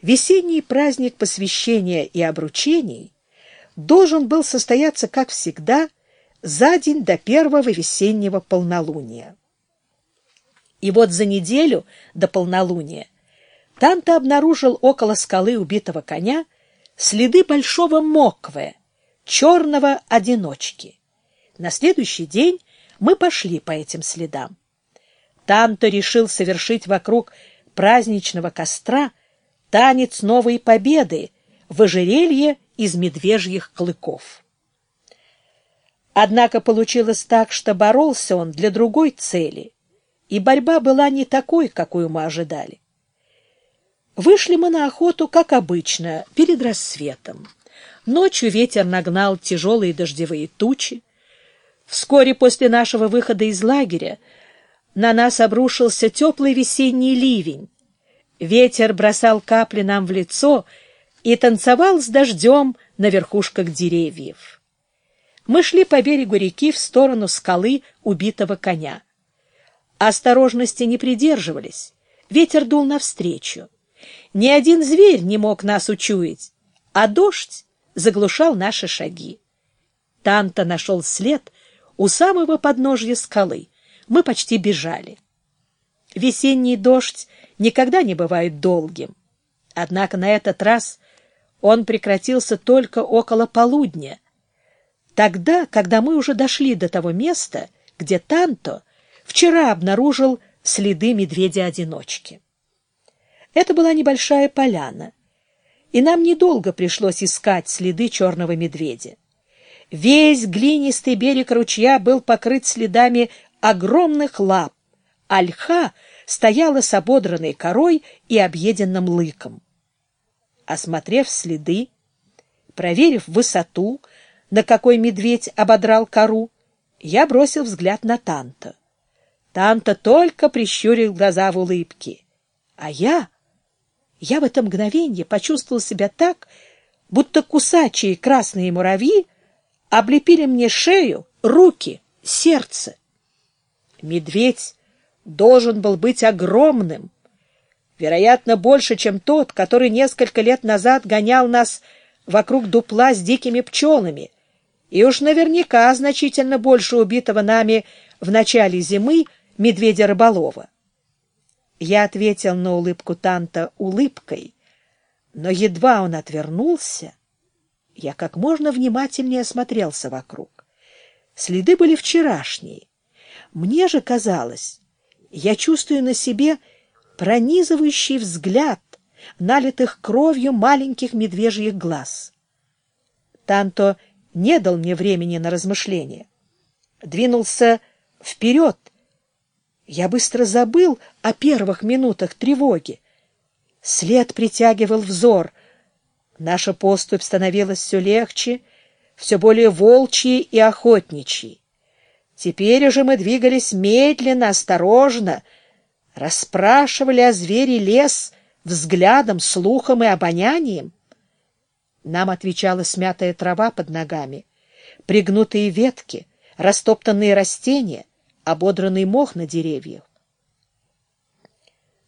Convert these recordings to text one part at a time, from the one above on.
Весенний праздник посвящения и обручений должен был состояться, как всегда, за день до первого весеннего полнолуния. И вот за неделю до полнолуния Танта обнаружил около скалы убитого коня следы большого моквы, черного одиночки. На следующий день мы пошли по этим следам. Танто решил совершить вокруг праздничного костра танец новой победы в ожерелье из медвежьих клыков. Однако получилось так, что боролся он для другой цели, и борьба была не такой, какую мы ожидали. Вышли мы на охоту, как обычно, перед рассветом. Ночью ветер нагнал тяжелые дождевые тучи. Вскоре после нашего выхода из лагеря на нас обрушился теплый весенний ливень. Ветер бросал капли нам в лицо и танцевал с дождем на верхушках деревьев. Мы шли по берегу реки в сторону скалы убитого коня. Осторожности не придерживались. Ветер дул навстречу. Ни один зверь не мог нас учуять, а дождь заглушал наши шаги. Танта нашел след у самого подножья скалы мы почти бежали. Весенний дождь никогда не бывает долгим. Однако на этот раз он прекратился только около полудня, тогда, когда мы уже дошли до того места, где Танто вчера обнаружил следы медведя-одиночки. Это была небольшая поляна, и нам недолго пришлось искать следы черного медведя. Весь глинистый берег ручья был покрыт следами огромных лап, ольха стояла с ободранной корой и объеденным лыком. Осмотрев следы, проверив высоту, на какой медведь ободрал кору, я бросил взгляд на Танта. Танта только прищурил глаза в улыбке. А я... Я в это мгновенье почувствовал себя так, будто кусачие красные муравьи облепили мне шею, руки, сердце. Медведь должен был быть огромным, вероятно, больше, чем тот, который несколько лет назад гонял нас вокруг дупла с дикими пчелами, и уж наверняка значительно больше убитого нами в начале зимы медведя-рыболова. Я ответил на улыбку Танта улыбкой, но едва он отвернулся, я как можно внимательнее осмотрелся вокруг. Следы были вчерашние, мне же казалось, я чувствую на себе пронизывающий взгляд налитых кровью маленьких медвежьих глаз. Танто не дал мне времени на размышления. Двинулся вперед. Я быстро забыл о первых минутах тревоги. След притягивал взор. Наша поступь становилась все легче, все более волчьей и охотничьей. Теперь уже мы двигались медленно, осторожно, расспрашивали о звере лес взглядом, слухом и обонянием. Нам отвечала смятая трава под ногами, пригнутые ветки, растоптанные растения, ободранный мох на деревьях.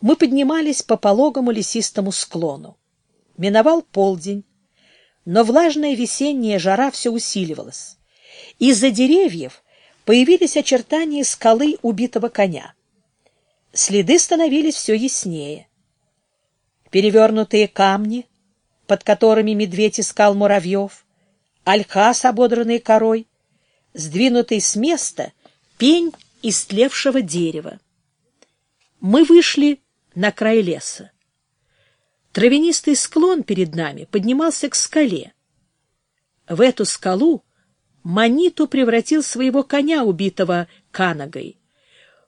Мы поднимались по пологому лесистому склону. Миновал полдень, но влажная весенняя жара все усиливалась. Из-за деревьев появились очертания скалы убитого коня. Следы становились все яснее. Перевернутые камни, под которыми медведь искал муравьев, ольха с ободранной корой, сдвинутый с места пень истлевшего дерева. Мы вышли на край леса. Травянистый склон перед нами поднимался к скале. В эту скалу Маниту превратил своего коня, убитого Канагой.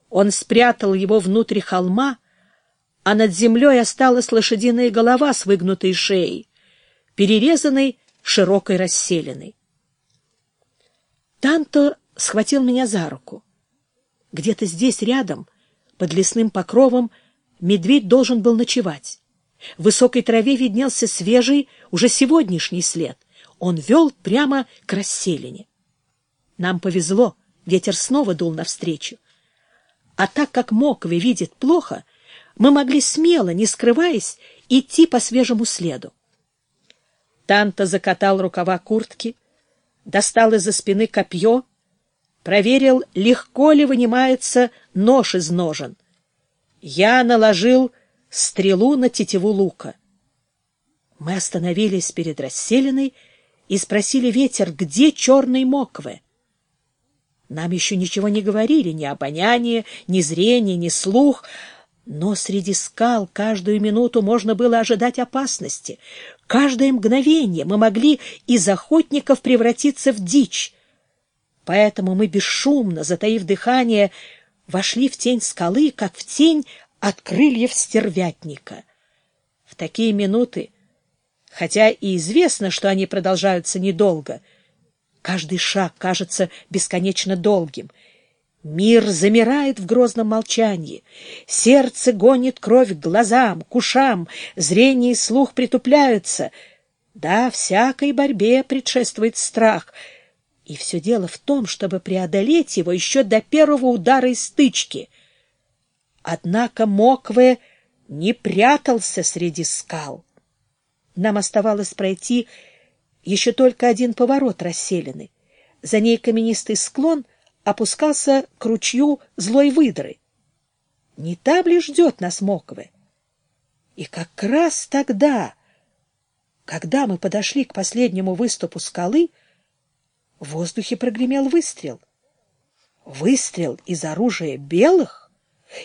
Он спрятал его внутрь холма, а над землей осталась лошадиная голова с выгнутой шеей, перерезанной широкой расселенной. Танто схватил меня за руку. Где-то здесь, рядом, под лесным покровом, медведь должен был ночевать. В высокой траве виднелся свежий, уже сегодняшний след. Он вел прямо к расселине. Нам повезло, ветер снова дул навстречу. А так как Мокве видит плохо, мы могли смело, не скрываясь, идти по свежему следу. Танта закатал рукава куртки, достал из-за спины копье, проверил, легко ли вынимается нож из ножен. Я наложил стрелу на тетиву лука. Мы остановились перед расселенной и спросили ветер, где черные моквы. Нам еще ничего не говорили, ни обоняние, ни зрение, ни слух, но среди скал каждую минуту можно было ожидать опасности. Каждое мгновение мы могли из охотников превратиться в дичь. Поэтому мы бесшумно, затаив дыхание, вошли в тень скалы, как в тень от крыльев стервятника. В такие минуты, хотя и известно, что они продолжаются недолго, каждый шаг кажется бесконечно долгим. Мир замирает в грозном молчании, сердце гонит кровь к глазам, к ушам, зрение и слух притупляются. Да, всякой борьбе предшествует страх — и все дело в том, чтобы преодолеть его еще до первого удара и стычки. Однако Мокве не прятался среди скал. Нам оставалось пройти еще только один поворот расселены. За ней каменистый склон опускался к ручью злой выдры. Не там ли ждет нас Мокве? И как раз тогда, когда мы подошли к последнему выступу скалы, в воздухе прогремел выстрел. Выстрел из оружия белых?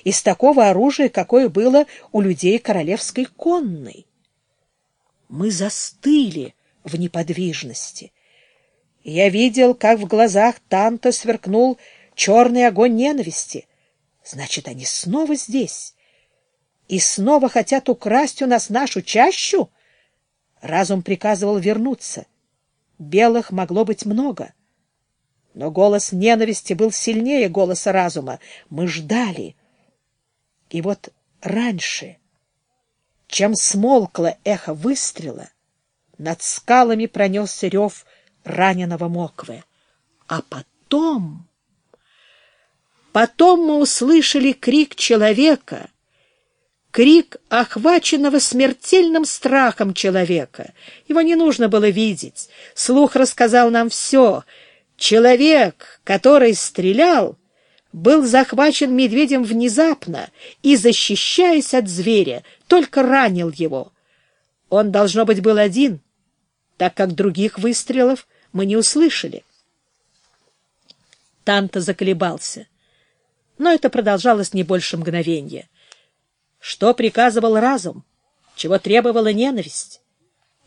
Из такого оружия, какое было у людей королевской конной. Мы застыли в неподвижности. Я видел, как в глазах Танта сверкнул черный огонь ненависти. Значит, они снова здесь. И снова хотят украсть у нас нашу чащу? Разум приказывал вернуться. Белых могло быть много. Но голос ненависти был сильнее голоса разума. Мы ждали. И вот раньше, чем смолкло эхо выстрела, над скалами пронесся рев раненого Моквы. А потом... Потом мы услышали крик человека — крик охваченного смертельным страхом человека. Его не нужно было видеть. Слух рассказал нам все. Человек, который стрелял, был захвачен медведем внезапно и, защищаясь от зверя, только ранил его. Он, должно быть, был один, так как других выстрелов мы не услышали. Танта заколебался, но это продолжалось не больше мгновения. Что приказывал разум? Чего требовала ненависть?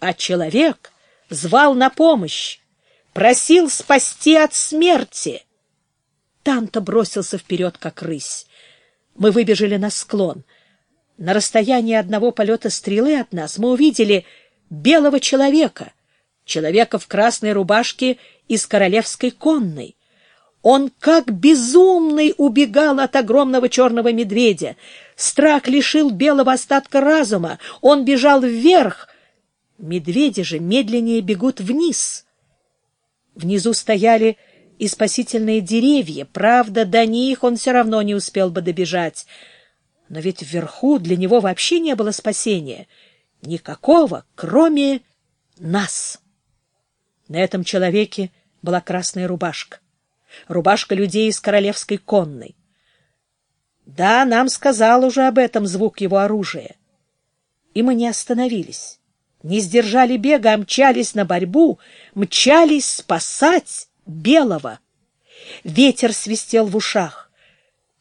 А человек звал на помощь, просил спасти от смерти. Танто бросился вперед, как рысь. Мы выбежали на склон. На расстоянии одного полета стрелы от нас мы увидели белого человека, человека в красной рубашке из королевской конной. Он как безумный убегал от огромного черного медведя. Страх лишил белого остатка разума. Он бежал вверх. Медведи же медленнее бегут вниз. Внизу стояли и спасительные деревья. Правда, до них он все равно не успел бы добежать. Но ведь вверху для него вообще не было спасения. Никакого, кроме нас. На этом человеке была красная рубашка рубашка людей из королевской конной. Да, нам сказал уже об этом звук его оружия. И мы не остановились, не сдержали бега, а мчались на борьбу, мчались спасать белого. Ветер свистел в ушах.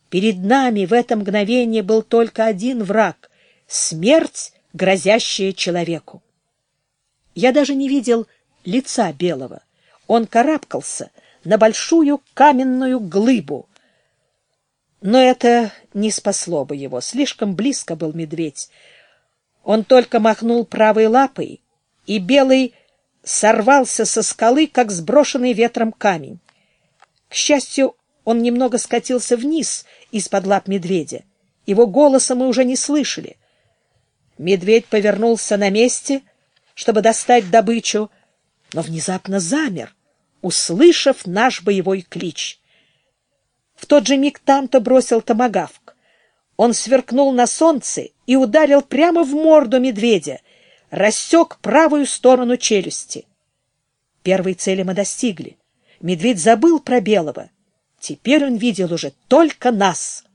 Перед нами в это мгновение был только один враг — смерть, грозящая человеку. Я даже не видел лица белого. Он карабкался, на большую каменную глыбу. Но это не спасло бы его. Слишком близко был медведь. Он только махнул правой лапой, и белый сорвался со скалы, как сброшенный ветром камень. К счастью, он немного скатился вниз из-под лап медведя. Его голоса мы уже не слышали. Медведь повернулся на месте, чтобы достать добычу, но внезапно замер — услышав наш боевой клич. В тот же миг Танто бросил томагавк. Он сверкнул на солнце и ударил прямо в морду медведя, рассек правую сторону челюсти. Первой цели мы достигли. Медведь забыл про белого. Теперь он видел уже только нас —